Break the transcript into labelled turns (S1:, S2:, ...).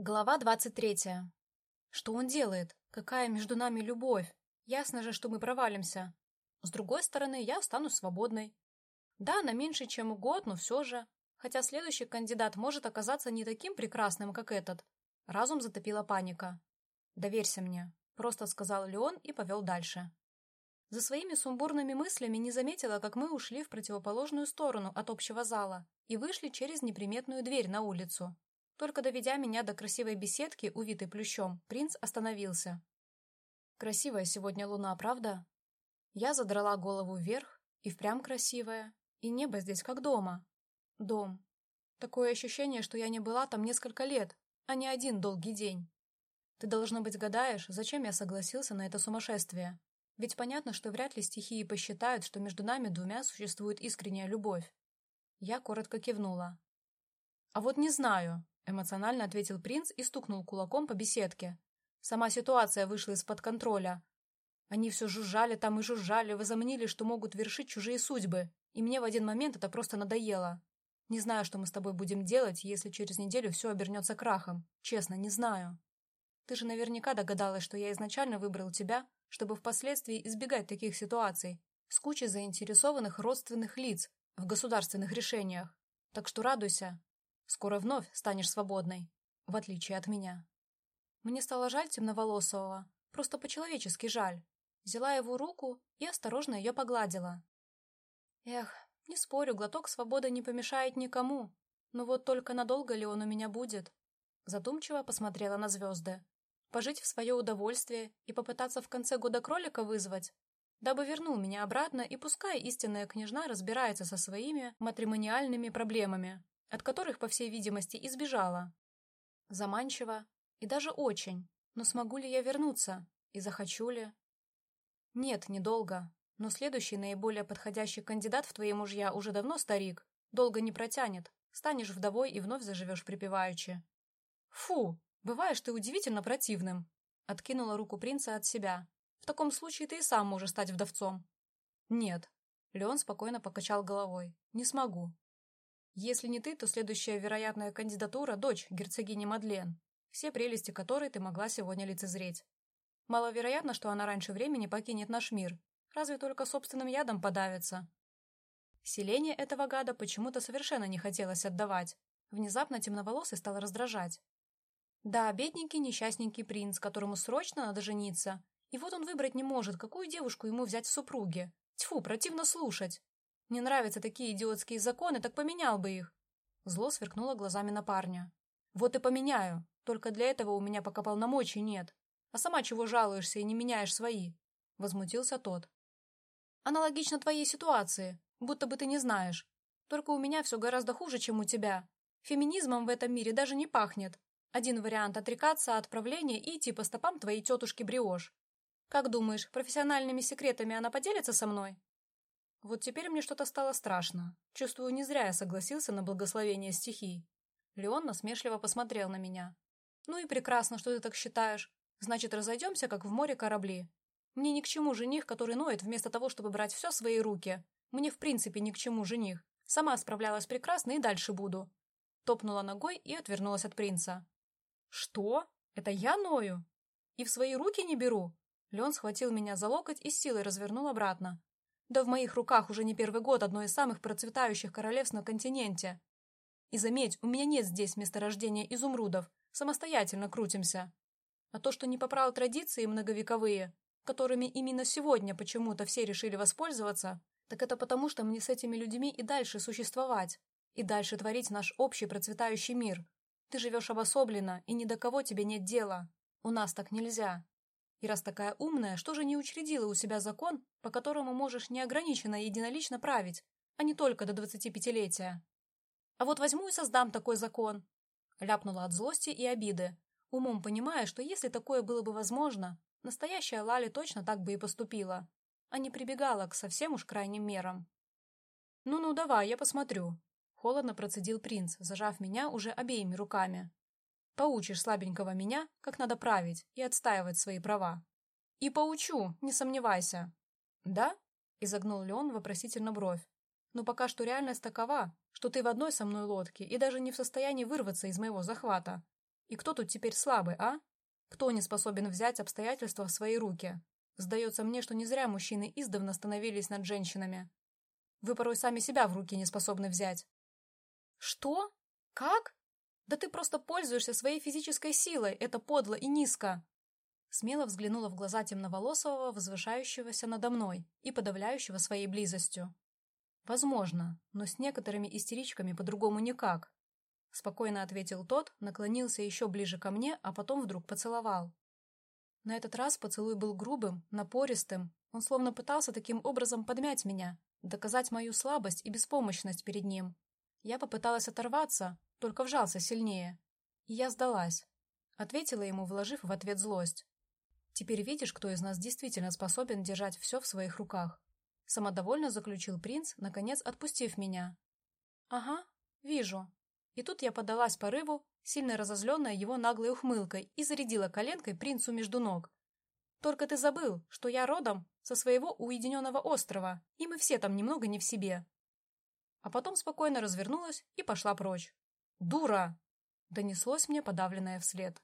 S1: Глава двадцать третья. Что он делает? Какая между нами любовь? Ясно же, что мы провалимся. С другой стороны, я останусь свободной. Да, на меньше, чем год, но все же. Хотя следующий кандидат может оказаться не таким прекрасным, как этот. Разум затопила паника. «Доверься мне», — просто сказал Леон и повел дальше. За своими сумбурными мыслями не заметила, как мы ушли в противоположную сторону от общего зала и вышли через неприметную дверь на улицу. Только доведя меня до красивой беседки, увитой плющом, принц остановился. «Красивая сегодня луна, правда?» Я задрала голову вверх, и впрямь красивая, и небо здесь как дома. Дом. Такое ощущение, что я не была там несколько лет, а не один долгий день. Ты, должно быть, гадаешь, зачем я согласился на это сумасшествие. Ведь понятно, что вряд ли стихии посчитают, что между нами двумя существует искренняя любовь. Я коротко кивнула. «А вот не знаю», — эмоционально ответил принц и стукнул кулаком по беседке. Сама ситуация вышла из-под контроля. Они все жужжали там и жужжали, возомнили, что могут вершить чужие судьбы, и мне в один момент это просто надоело. Не знаю, что мы с тобой будем делать, если через неделю все обернется крахом. Честно, не знаю. Ты же наверняка догадалась, что я изначально выбрал тебя, чтобы впоследствии избегать таких ситуаций с кучей заинтересованных родственных лиц в государственных решениях. Так что радуйся. Скоро вновь станешь свободной, в отличие от меня. Мне стало жаль темноволосого, просто по-человечески жаль. Взяла его руку и осторожно ее погладила. Эх, не спорю, глоток свободы не помешает никому. Но вот только надолго ли он у меня будет? Задумчиво посмотрела на звезды пожить в свое удовольствие и попытаться в конце года кролика вызвать, дабы вернул меня обратно и пускай истинная княжна разбирается со своими матримониальными проблемами, от которых, по всей видимости, избежала. Заманчиво и даже очень, но смогу ли я вернуться и захочу ли? Нет, недолго, но следующий наиболее подходящий кандидат в твои мужья уже давно старик, долго не протянет, станешь вдовой и вновь заживешь припеваючи. Фу, «Бываешь ты удивительно противным», — откинула руку принца от себя. «В таком случае ты и сам можешь стать вдовцом». «Нет», — Леон спокойно покачал головой. «Не смогу. Если не ты, то следующая вероятная кандидатура — дочь герцогини Мадлен, все прелести которой ты могла сегодня лицезреть. Маловероятно, что она раньше времени покинет наш мир, разве только собственным ядом подавится». Селение этого гада почему-то совершенно не хотелось отдавать. Внезапно темноволосый стал раздражать. Да, бедненький несчастненький принц, которому срочно надо жениться. И вот он выбрать не может, какую девушку ему взять в супруги. Тьфу, противно слушать. Не нравятся такие идиотские законы, так поменял бы их. Зло сверкнуло глазами на парня. Вот и поменяю. Только для этого у меня пока полномочий нет. А сама чего жалуешься и не меняешь свои? Возмутился тот. Аналогично твоей ситуации, будто бы ты не знаешь. Только у меня все гораздо хуже, чем у тебя. Феминизмом в этом мире даже не пахнет. Один вариант – отрекаться от правления и идти по стопам твоей тетушки Бриош. Как думаешь, профессиональными секретами она поделится со мной? Вот теперь мне что-то стало страшно. Чувствую, не зря я согласился на благословение стихий. Леон насмешливо посмотрел на меня. Ну и прекрасно, что ты так считаешь. Значит, разойдемся, как в море корабли. Мне ни к чему жених, который ноет вместо того, чтобы брать все в свои руки. Мне в принципе ни к чему жених. Сама справлялась прекрасно и дальше буду. Топнула ногой и отвернулась от принца. «Что? Это я ною? И в свои руки не беру?» Леон схватил меня за локоть и с силой развернул обратно. «Да в моих руках уже не первый год одно из самых процветающих королевств на континенте. И заметь, у меня нет здесь месторождения изумрудов, самостоятельно крутимся. А то, что не поправил традиции многовековые, которыми именно сегодня почему-то все решили воспользоваться, так это потому, что мне с этими людьми и дальше существовать, и дальше творить наш общий процветающий мир, ты живешь обособленно, и ни до кого тебе нет дела. У нас так нельзя. И раз такая умная, что же не учредила у себя закон, по которому можешь неограниченно и единолично править, а не только до двадцатипятилетия? А вот возьму и создам такой закон. Ляпнула от злости и обиды, умом понимая, что если такое было бы возможно, настоящая Лали точно так бы и поступила, а не прибегала к совсем уж крайним мерам. «Ну-ну, давай, я посмотрю», Холодно процедил принц, зажав меня уже обеими руками. Поучишь слабенького меня, как надо править и отстаивать свои права. И поучу, не сомневайся. Да? Изогнул Леон вопросительно бровь. Но пока что реальность такова, что ты в одной со мной лодке и даже не в состоянии вырваться из моего захвата. И кто тут теперь слабый, а? Кто не способен взять обстоятельства в свои руки? Сдается мне, что не зря мужчины издавна становились над женщинами. Вы порой сами себя в руки не способны взять. Что? Как? Да ты просто пользуешься своей физической силой, это подло и низко. Смело взглянула в глаза темноволосого, возвышающегося надо мной и подавляющего своей близостью. Возможно, но с некоторыми истеричками по-другому никак. Спокойно ответил тот, наклонился еще ближе ко мне, а потом вдруг поцеловал. На этот раз поцелуй был грубым, напористым. Он словно пытался таким образом подмять меня, доказать мою слабость и беспомощность перед ним. Я попыталась оторваться, только вжался сильнее. И я сдалась. Ответила ему, вложив в ответ злость. Теперь видишь, кто из нас действительно способен держать все в своих руках. Самодовольно заключил принц, наконец отпустив меня. Ага, вижу. И тут я подалась порыву, сильно разозленная его наглой ухмылкой, и зарядила коленкой принцу между ног. Только ты забыл, что я родом со своего уединенного острова, и мы все там немного не в себе. А потом спокойно развернулась и пошла прочь. «Дура!» — донеслось мне подавленное вслед.